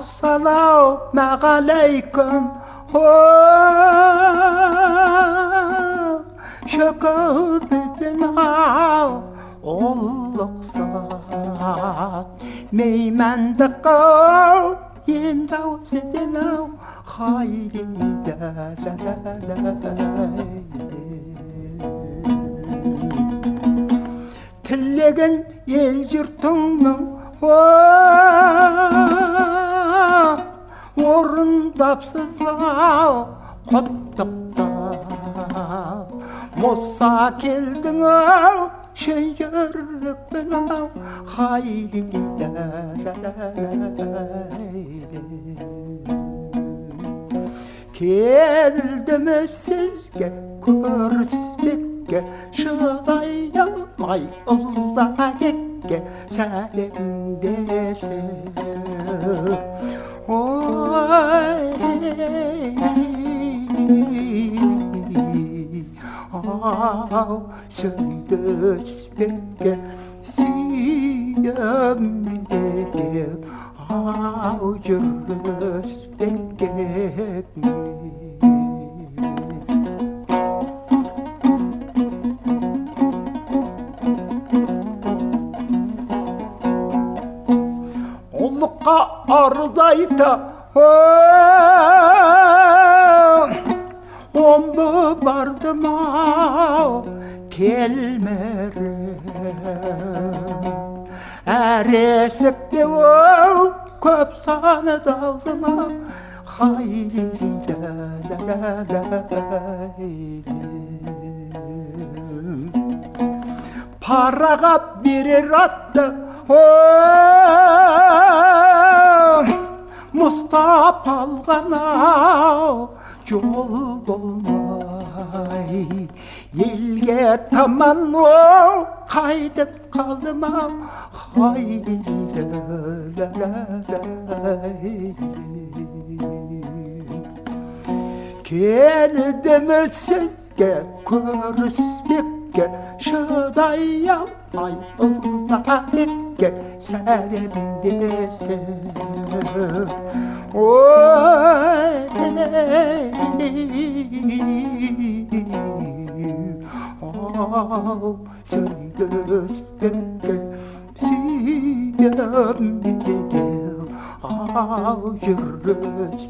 السلام عليكم oh, Şakadetine olluksa Meymende kav Yenda uzetine Haydi Tillerin el yurtunun. Oh kitapsızlığa qattiq da Mossa keldin şeýerlik bilen haýdy Keldim sizge körsbekge şydaýamay uzza gekke sälemdesin ao sân đơ biết kẻ si âm đề đẹp ao chớ biết! Омбы бардым ау әр есікте оу көп саны далдым параға берер атты мұстап алған ау жол елге таман оу қайтып қалдым ау келдім сізге көріспекке шыдай алмай ұзақекке сәлемдесіп ой Oh, you're Al yürüs